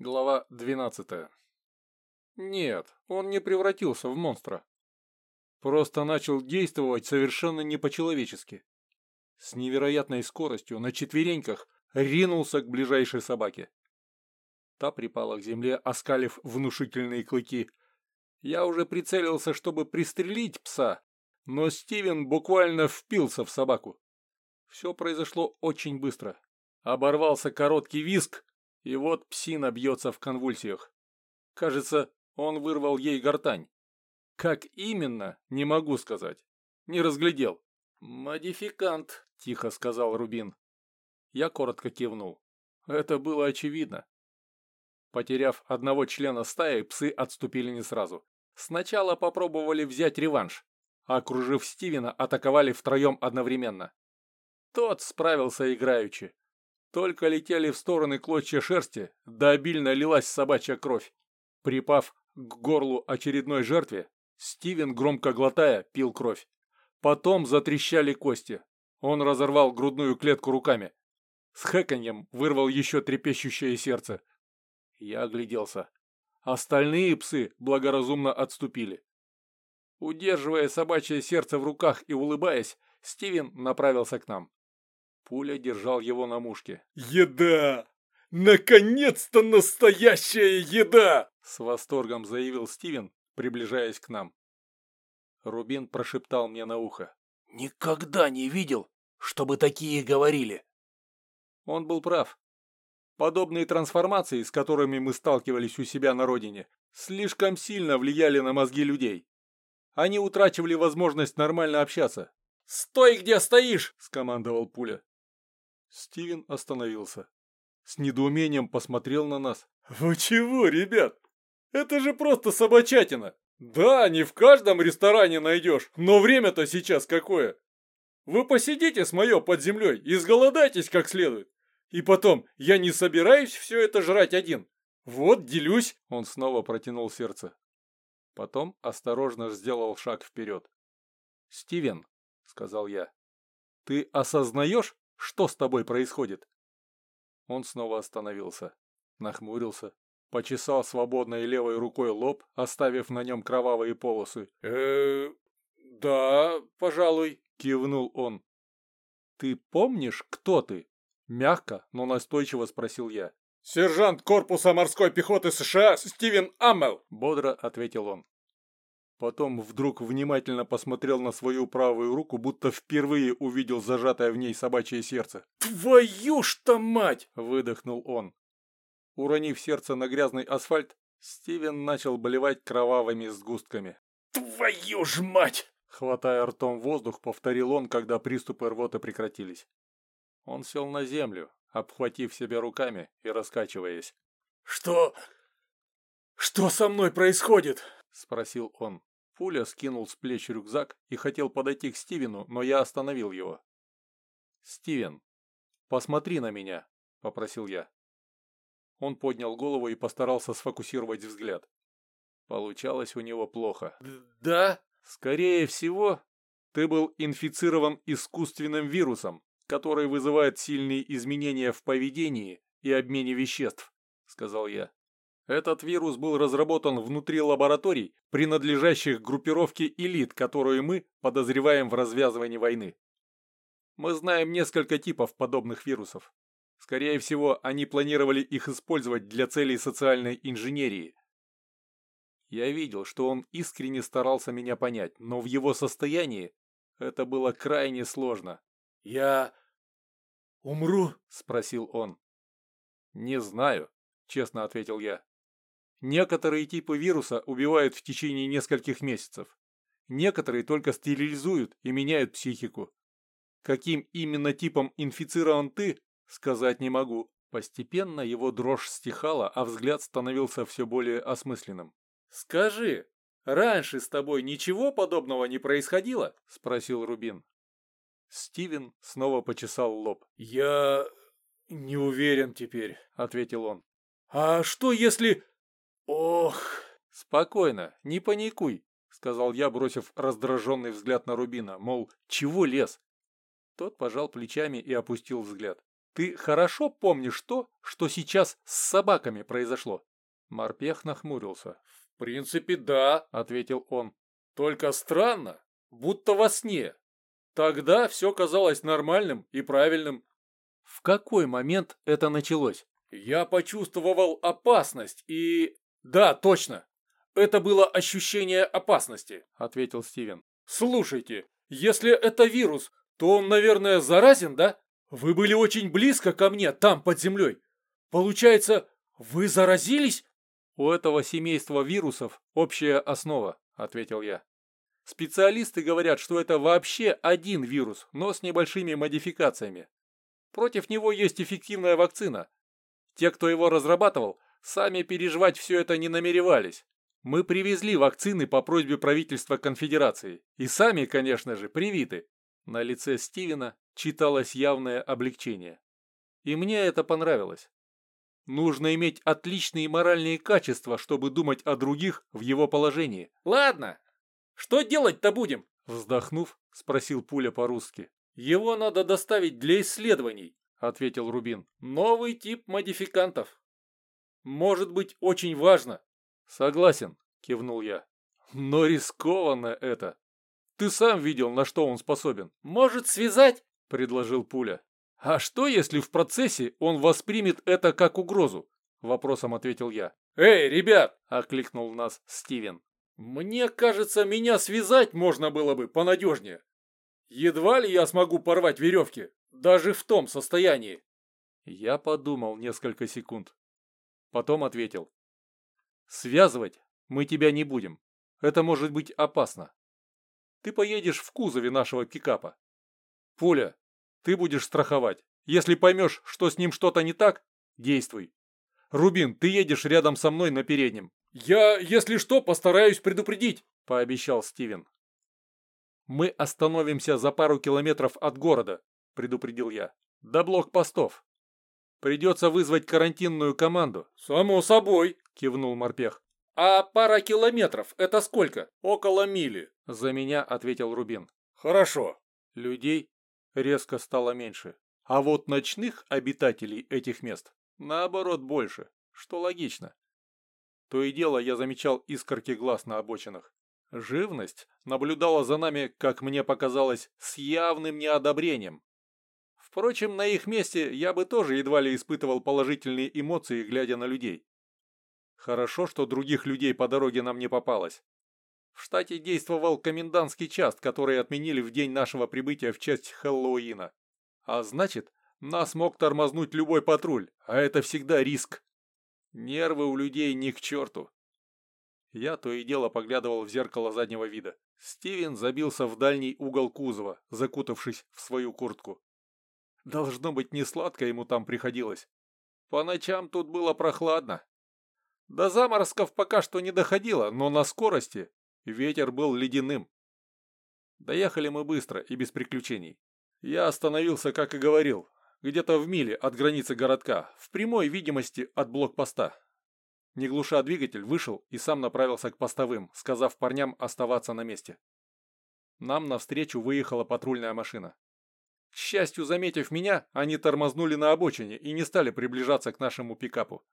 Глава 12. Нет, он не превратился в монстра. Просто начал действовать совершенно не по-человечески. С невероятной скоростью на четвереньках ринулся к ближайшей собаке. Та припала к земле, оскалив внушительные клыки. Я уже прицелился, чтобы пристрелить пса, но Стивен буквально впился в собаку. Все произошло очень быстро. Оборвался короткий виск, и вот псина бьется в конвульсиях. Кажется, он вырвал ей гортань. Как именно, не могу сказать. Не разглядел. «Модификант», — тихо сказал Рубин. Я коротко кивнул. Это было очевидно. Потеряв одного члена стаи, псы отступили не сразу. Сначала попробовали взять реванш, а окружив Стивена, атаковали втроем одновременно. Тот справился играючи. Только летели в стороны клочья шерсти, да обильно лилась собачья кровь. Припав к горлу очередной жертве, Стивен, громко глотая, пил кровь. Потом затрещали кости. Он разорвал грудную клетку руками. С хэканьем вырвал еще трепещущее сердце. Я огляделся. Остальные псы благоразумно отступили. Удерживая собачье сердце в руках и улыбаясь, Стивен направился к нам. Пуля держал его на мушке. «Еда! Наконец-то настоящая еда!» С восторгом заявил Стивен, приближаясь к нам. Рубин прошептал мне на ухо. «Никогда не видел, чтобы такие говорили!» Он был прав. Подобные трансформации, с которыми мы сталкивались у себя на родине, слишком сильно влияли на мозги людей. Они утрачивали возможность нормально общаться. «Стой, где стоишь!» – скомандовал пуля. Стивен остановился. С недоумением посмотрел на нас. «Вы чего, ребят? Это же просто собачатина! Да, не в каждом ресторане найдешь, но время-то сейчас какое! Вы посидите с моё под землей и сголодайтесь как следует. И потом, я не собираюсь все это жрать один. Вот, делюсь!» Он снова протянул сердце. Потом осторожно сделал шаг вперед. «Стивен», — сказал я, — «ты осознаешь, что с тобой происходит?» Он снова остановился, нахмурился, почесал свободной левой рукой лоб, оставив на нем кровавые полосы. э да, пожалуй», — кивнул он. «Ты помнишь, кто ты?» Мягко, но настойчиво спросил я. «Сержант корпуса морской пехоты США Стивен Аммел!» — бодро ответил он. Потом вдруг внимательно посмотрел на свою правую руку, будто впервые увидел зажатое в ней собачье сердце. «Твою ж-то мать!» – выдохнул он. Уронив сердце на грязный асфальт, Стивен начал болевать кровавыми сгустками. «Твою ж мать!» Хватая ртом воздух, повторил он, когда приступы рвоты прекратились. Он сел на землю, обхватив себя руками и раскачиваясь. «Что... что со мной происходит?» – спросил он. Пуля скинул с плеч рюкзак и хотел подойти к Стивену, но я остановил его. «Стивен, посмотри на меня», – попросил я. Он поднял голову и постарался сфокусировать взгляд. Получалось у него плохо. «Да?» «Скорее всего, ты был инфицирован искусственным вирусом, который вызывает сильные изменения в поведении и обмене веществ», – сказал я. Этот вирус был разработан внутри лабораторий, принадлежащих группировке элит, которую мы подозреваем в развязывании войны. Мы знаем несколько типов подобных вирусов. Скорее всего, они планировали их использовать для целей социальной инженерии. Я видел, что он искренне старался меня понять, но в его состоянии это было крайне сложно. «Я умру?» – спросил он. «Не знаю», – честно ответил я. Некоторые типы вируса убивают в течение нескольких месяцев. Некоторые только стерилизуют и меняют психику. Каким именно типом инфицирован ты, сказать не могу. Постепенно его дрожь стихала, а взгляд становился все более осмысленным. «Скажи, раньше с тобой ничего подобного не происходило?» – спросил Рубин. Стивен снова почесал лоб. «Я не уверен теперь», – ответил он. «А что если...» «Ох!» «Спокойно, не паникуй», — сказал я, бросив раздраженный взгляд на Рубина, мол, чего лез? Тот пожал плечами и опустил взгляд. Ты хорошо помнишь то, что сейчас с собаками произошло?» Морпех нахмурился. «В принципе, да», — ответил он. «Только странно, будто во сне. Тогда все казалось нормальным и правильным». «В какой момент это началось?» «Я почувствовал опасность и...» «Да, точно. Это было ощущение опасности», — ответил Стивен. «Слушайте, если это вирус, то он, наверное, заразен, да? Вы были очень близко ко мне, там, под землей. Получается, вы заразились?» «У этого семейства вирусов общая основа», — ответил я. Специалисты говорят, что это вообще один вирус, но с небольшими модификациями. Против него есть эффективная вакцина. Те, кто его разрабатывал, сами переживать все это не намеревались. Мы привезли вакцины по просьбе правительства конфедерации. И сами, конечно же, привиты. На лице Стивена читалось явное облегчение. И мне это понравилось. Нужно иметь отличные моральные качества, чтобы думать о других в его положении. «Ладно, что делать-то будем?» Вздохнув, спросил Пуля по-русски. «Его надо доставить для исследований», — ответил Рубин. «Новый тип модификантов. Может быть очень важно». «Согласен», — кивнул я. «Но рискованно это. Ты сам видел, на что он способен». «Может связать?» — предложил Пуля. «А что, если в процессе он воспримет это как угрозу?» — вопросом ответил я. «Эй, ребят!» — окликнул нас Стивен. «Мне кажется, меня связать можно было бы понадежнее. Едва ли я смогу порвать веревки, даже в том состоянии». Я подумал несколько секунд. Потом ответил. «Связывать мы тебя не будем. Это может быть опасно. Ты поедешь в кузове нашего пикапа. Пуля, ты будешь страховать. Если поймешь, что с ним что-то не так, действуй. Рубин, ты едешь рядом со мной на переднем. Я, если что, постараюсь предупредить, пообещал Стивен. Мы остановимся за пару километров от города, предупредил я. До блокпостов. Придется вызвать карантинную команду. Само собой, кивнул морпех. А пара километров – это сколько? Около мили. За меня ответил Рубин. Хорошо. Людей резко стало меньше. А вот ночных обитателей этих мест, наоборот, больше, что логично. То и дело я замечал искорки глаз на обочинах. Живность наблюдала за нами, как мне показалось, с явным неодобрением. Впрочем, на их месте я бы тоже едва ли испытывал положительные эмоции, глядя на людей. Хорошо, что других людей по дороге нам не попалось. В штате действовал комендантский час, который отменили в день нашего прибытия в честь Хэллоуина. А значит, нас мог тормознуть любой патруль, а это всегда риск. Нервы у людей ни к черту. Я то и дело поглядывал в зеркало заднего вида. Стивен забился в дальний угол кузова, закутавшись в свою куртку. Должно быть, не сладко ему там приходилось. По ночам тут было прохладно. До заморозков пока что не доходило, но на скорости Ветер был ледяным. Доехали мы быстро и без приключений. Я остановился, как и говорил, где-то в миле от границы городка, в прямой видимости от блокпоста. Не глуша двигатель, вышел и сам направился к постовым, сказав парням оставаться на месте. Нам навстречу выехала патрульная машина. К счастью, заметив меня, они тормознули на обочине и не стали приближаться к нашему пикапу.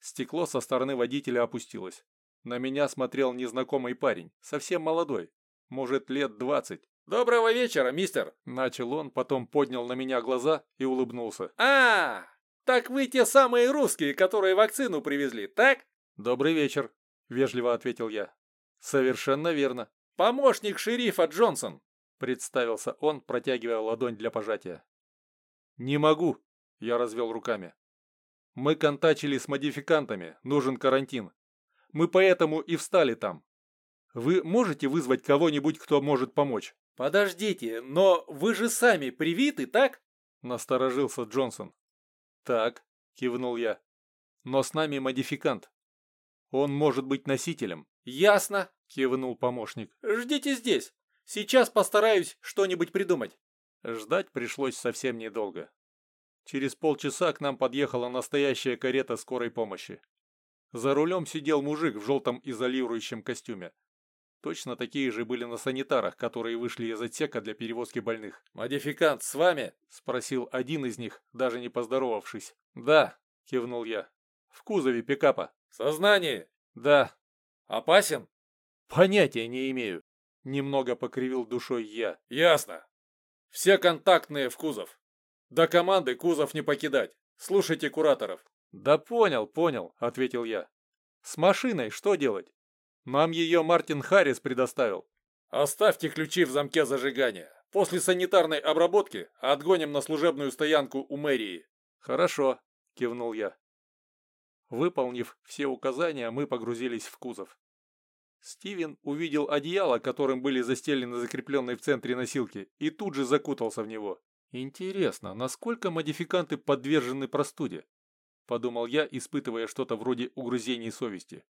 Стекло со стороны водителя опустилось. На меня смотрел незнакомый парень, совсем молодой, может лет двадцать. «Доброго вечера, мистер!» Начал он, потом поднял на меня глаза и улыбнулся. а, так вы те самые русские, которые вакцину привезли, так?» «Добрый вечер», — вежливо ответил я. «Совершенно верно». «Помощник шерифа Джонсон», — представился он, протягивая ладонь для пожатия. «Не могу», — я развел руками. «Мы контачили с модификантами, нужен карантин. Мы поэтому и встали там. Вы можете вызвать кого-нибудь, кто может помочь?» «Подождите, но вы же сами привиты, так?» Насторожился Джонсон. «Так», кивнул я. «Но с нами модификант. Он может быть носителем». «Ясно», кивнул помощник. «Ждите здесь. Сейчас постараюсь что-нибудь придумать». Ждать пришлось совсем недолго. Через полчаса к нам подъехала настоящая карета скорой помощи. За рулем сидел мужик в желтом изолирующем костюме. Точно такие же были на санитарах, которые вышли из отсека для перевозки больных. «Модификант с вами?» – спросил один из них, даже не поздоровавшись. «Да», – кивнул я. «В кузове пикапа». «Сознание?» «Да». «Опасен?» «Понятия не имею», – немного покривил душой я. «Ясно. Все контактные в кузов. До команды кузов не покидать. Слушайте кураторов». «Да понял, понял», – ответил я. «С машиной что делать?» Нам ее Мартин Харрис предоставил. Оставьте ключи в замке зажигания. После санитарной обработки отгоним на служебную стоянку у мэрии. Хорошо, кивнул я. Выполнив все указания, мы погрузились в кузов. Стивен увидел одеяло, которым были застелены закрепленные в центре носилки, и тут же закутался в него. Интересно, насколько модификанты подвержены простуде? Подумал я, испытывая что-то вроде угрызений совести.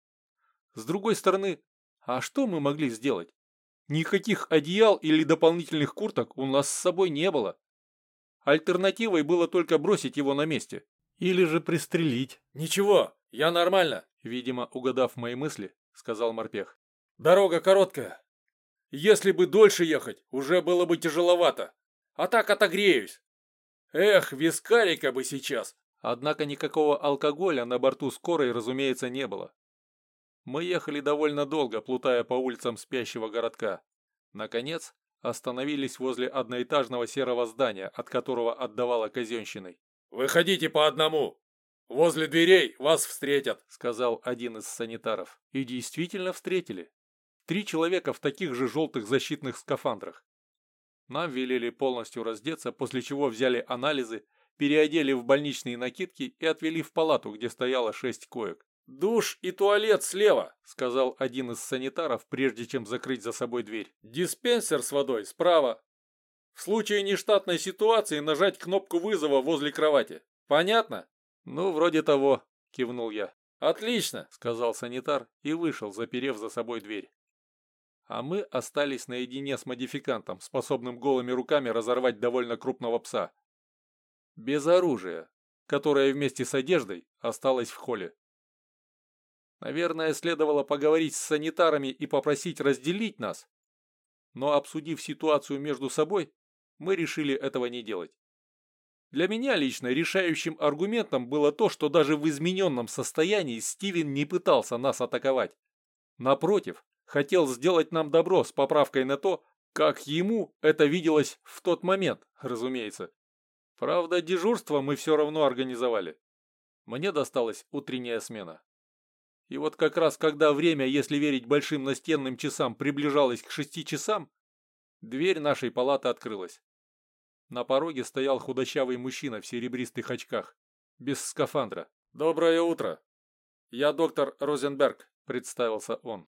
С другой стороны, а что мы могли сделать? Никаких одеял или дополнительных курток у нас с собой не было. Альтернативой было только бросить его на месте. Или же пристрелить. «Ничего, я нормально», — видимо, угадав мои мысли, сказал Морпех. «Дорога короткая. Если бы дольше ехать, уже было бы тяжеловато. А так отогреюсь. Эх, вискарика бы сейчас». Однако никакого алкоголя на борту скорой, разумеется, не было. Мы ехали довольно долго, плутая по улицам спящего городка. Наконец, остановились возле одноэтажного серого здания, от которого отдавало казенщиной. «Выходите по одному! Возле дверей вас встретят!» сказал один из санитаров. И действительно встретили. Три человека в таких же желтых защитных скафандрах. Нам велели полностью раздеться, после чего взяли анализы, переодели в больничные накидки и отвели в палату, где стояло шесть коек. «Душ и туалет слева», — сказал один из санитаров, прежде чем закрыть за собой дверь. «Диспенсер с водой справа. В случае нештатной ситуации нажать кнопку вызова возле кровати. Понятно?» «Ну, вроде того», — кивнул я. «Отлично», — сказал санитар и вышел, заперев за собой дверь. А мы остались наедине с модификантом, способным голыми руками разорвать довольно крупного пса. Без оружия, которое вместе с одеждой осталось в холле. Наверное, следовало поговорить с санитарами и попросить разделить нас. Но обсудив ситуацию между собой, мы решили этого не делать. Для меня лично решающим аргументом было то, что даже в измененном состоянии Стивен не пытался нас атаковать. Напротив, хотел сделать нам добро с поправкой на то, как ему это виделось в тот момент, разумеется. Правда, дежурство мы все равно организовали. Мне досталась утренняя смена. И вот как раз когда время, если верить большим настенным часам, приближалось к шести часам, дверь нашей палаты открылась. На пороге стоял худощавый мужчина в серебристых очках, без скафандра. «Доброе утро! Я доктор Розенберг», — представился он.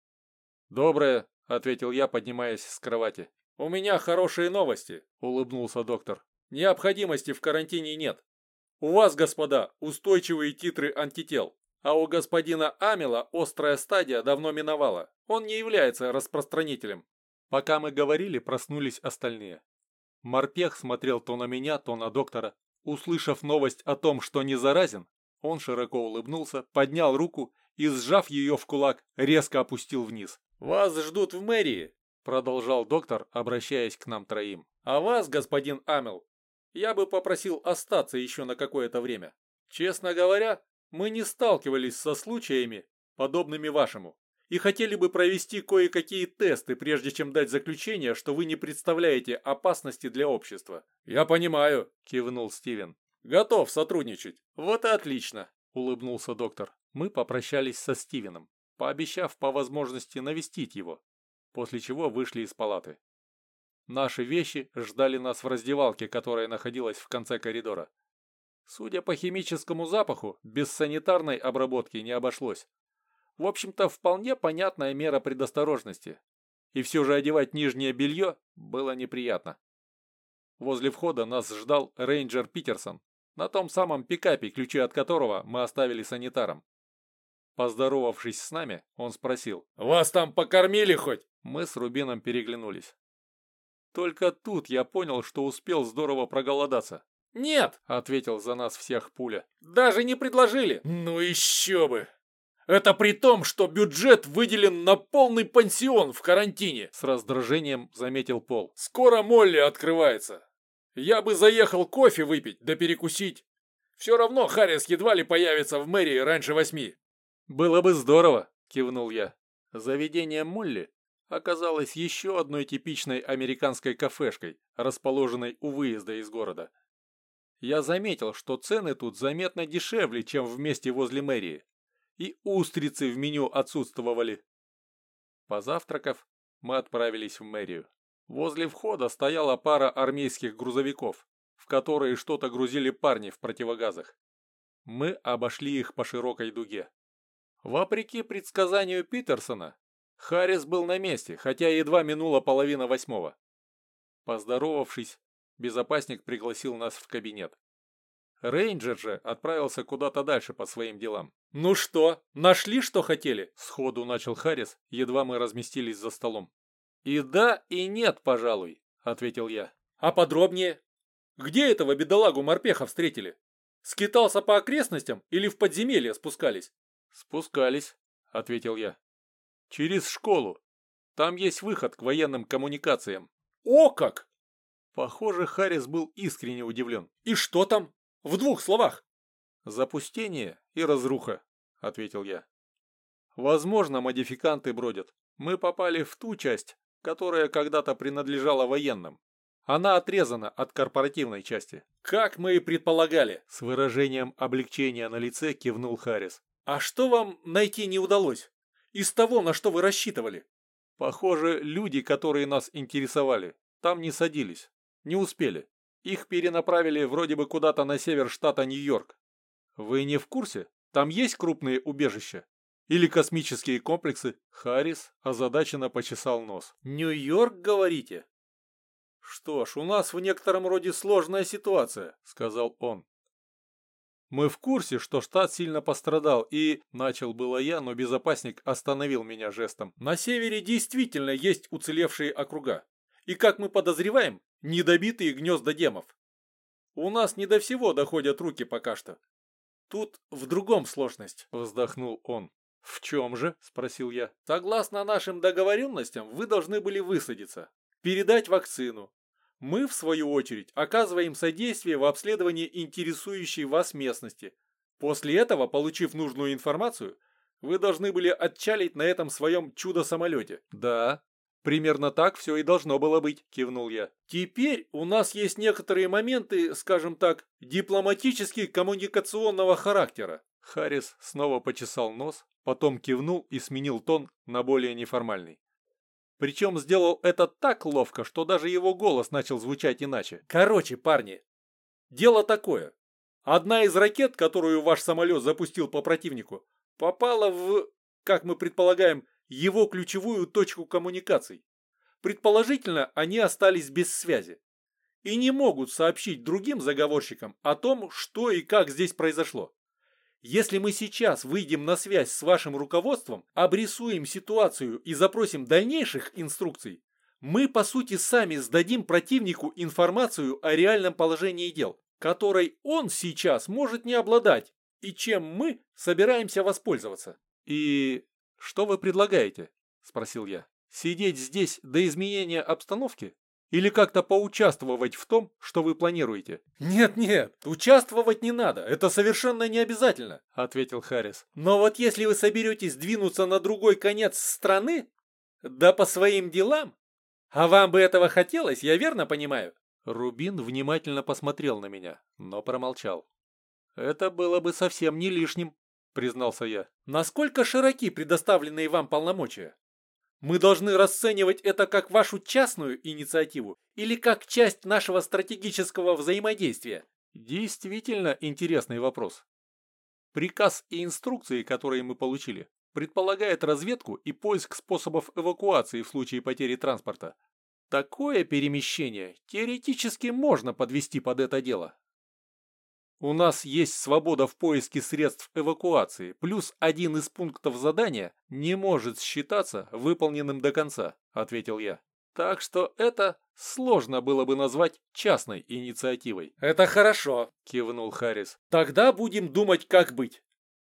«Доброе», — ответил я, поднимаясь с кровати. «У меня хорошие новости», — улыбнулся доктор. «Необходимости в карантине нет. У вас, господа, устойчивые титры антител. А у господина Амела острая стадия давно миновала. Он не является распространителем. Пока мы говорили, проснулись остальные. Морпех смотрел то на меня, то на доктора. Услышав новость о том, что не заразен, он широко улыбнулся, поднял руку и, сжав ее в кулак, резко опустил вниз. «Вас ждут в мэрии», — продолжал доктор, обращаясь к нам троим. «А вас, господин Амел, я бы попросил остаться еще на какое-то время. Честно говоря, мы не сталкивались со случаями, подобными вашему, и хотели бы провести кое-какие тесты, прежде чем дать заключение, что вы не представляете опасности для общества. Я понимаю, кивнул Стивен. Готов сотрудничать. Вот и отлично, улыбнулся доктор. Мы попрощались со Стивеном, пообещав по возможности навестить его, после чего вышли из палаты. Наши вещи ждали нас в раздевалке, которая находилась в конце коридора. Судя по химическому запаху, без санитарной обработки не обошлось. В общем-то, вполне понятная мера предосторожности. И все же одевать нижнее белье было неприятно. Возле входа нас ждал рейнджер Питерсон, на том самом пикапе, ключи от которого мы оставили санитарам. Поздоровавшись с нами, он спросил. «Вас там покормили хоть?» Мы с Рубином переглянулись. Только тут я понял, что успел здорово проголодаться. «Нет!» — ответил за нас всех пуля. «Даже не предложили!» «Ну еще бы! Это при том, что бюджет выделен на полный пансион в карантине. С раздражением заметил Пол. Скоро Молли открывается. Я бы заехал кофе выпить да перекусить. Все равно Харрис едва ли появится в мэрии раньше восьми. Было бы здорово, кивнул я. Заведение Молли оказалось еще одной типичной американской кафешкой, расположенной у выезда из города. Я заметил, что цены тут заметно дешевле, чем в месте возле мэрии и устрицы в меню отсутствовали. Позавтракав, мы отправились в мэрию. Возле входа стояла пара армейских грузовиков, в которые что-то грузили парни в противогазах. Мы обошли их по широкой дуге. Вопреки предсказанию Питерсона, Харрис был на месте, хотя едва минула половина восьмого. Поздоровавшись, безопасник пригласил нас в кабинет. Рейнджер же отправился куда-то дальше по своим делам. «Ну что, нашли, что хотели?» Сходу начал Харрис, едва мы разместились за столом. «И да, и нет, пожалуй», — ответил я. «А подробнее? Где этого бедолагу морпеха встретили? Скитался по окрестностям или в подземелье спускались?» «Спускались», — ответил я. «Через школу. Там есть выход к военным коммуникациям». «О как!» Похоже, Харрис был искренне удивлен. «И что там?» В двух словах. Запустение и разруха, ответил я. Возможно, модификанты бродят. Мы попали в ту часть, которая когда-то принадлежала военным. Она отрезана от корпоративной части. Как мы и предполагали. С выражением облегчения на лице кивнул Харрис. А что вам найти не удалось? Из того, на что вы рассчитывали? Похоже, люди, которые нас интересовали, там не садились. Не успели. Их перенаправили вроде бы куда-то на север штата Нью-Йорк. Вы не в курсе? Там есть крупные убежища? Или космические комплексы? Харрис озадаченно почесал нос. Нью-Йорк, говорите? Что ж, у нас в некотором роде сложная ситуация, сказал он. Мы в курсе, что штат сильно пострадал и... Начал было я, но безопасник остановил меня жестом. На севере действительно есть уцелевшие округа. И как мы подозреваем, недобитые гнезда демов. У нас не до всего доходят руки пока что. Тут в другом сложность, вздохнул он. В чем же? Спросил я. Согласно нашим договоренностям, вы должны были высадиться, передать вакцину. Мы, в свою очередь, оказываем содействие в обследовании интересующей вас местности. После этого, получив нужную информацию, вы должны были отчалить на этом своем чудо-самолете. Да, «Примерно так все и должно было быть», – кивнул я. «Теперь у нас есть некоторые моменты, скажем так, дипломатически коммуникационного характера». Харрис снова почесал нос, потом кивнул и сменил тон на более неформальный. Причем сделал это так ловко, что даже его голос начал звучать иначе. «Короче, парни, дело такое. Одна из ракет, которую ваш самолет запустил по противнику, попала в, как мы предполагаем, его ключевую точку коммуникаций. Предположительно, они остались без связи и не могут сообщить другим заговорщикам о том, что и как здесь произошло. Если мы сейчас выйдем на связь с вашим руководством, обрисуем ситуацию и запросим дальнейших инструкций, мы по сути сами сдадим противнику информацию о реальном положении дел, которой он сейчас может не обладать и чем мы собираемся воспользоваться. И «Что вы предлагаете?» – спросил я. «Сидеть здесь до изменения обстановки? Или как-то поучаствовать в том, что вы планируете?» «Нет-нет, участвовать не надо, это совершенно не обязательно», – ответил Харрис. «Но вот если вы соберетесь двинуться на другой конец страны, да по своим делам, а вам бы этого хотелось, я верно понимаю?» Рубин внимательно посмотрел на меня, но промолчал. «Это было бы совсем не лишним», – признался я. «Насколько широки предоставленные вам полномочия? Мы должны расценивать это как вашу частную инициативу или как часть нашего стратегического взаимодействия?» Действительно интересный вопрос. Приказ и инструкции, которые мы получили, предполагает разведку и поиск способов эвакуации в случае потери транспорта. Такое перемещение теоретически можно подвести под это дело. У нас есть свобода в поиске средств эвакуации, плюс один из пунктов задания не может считаться выполненным до конца, ответил я. Так что это сложно было бы назвать частной инициативой. Это хорошо, кивнул Харрис. Тогда будем думать, как быть.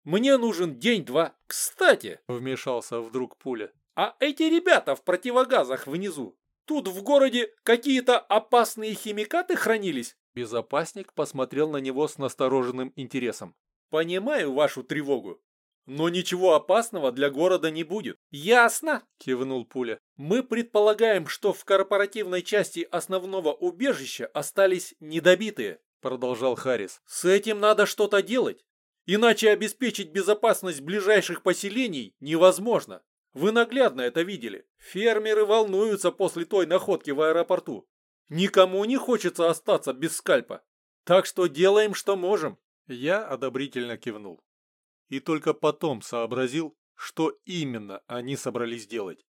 Мне нужен день-два. Кстати, Вмешался вдруг пуля. а эти ребята в противогазах внизу, тут в городе какие-то опасные химикаты хранились? Безопасник посмотрел на него с настороженным интересом. Понимаю вашу тревогу, но ничего опасного для города не будет. Ясно? Кивнул пуля. Мы предполагаем, что в корпоративной части основного убежища остались недобитые. Продолжал Харрис. С этим надо что-то делать. Иначе обеспечить безопасность ближайших поселений невозможно. Вы наглядно это видели. Фермеры волнуются после той находки в аэропорту. Никому не хочется остаться без скальпа. Так что делаем, что можем. Я одобрительно кивнул. И только потом сообразил, что именно они собрались делать.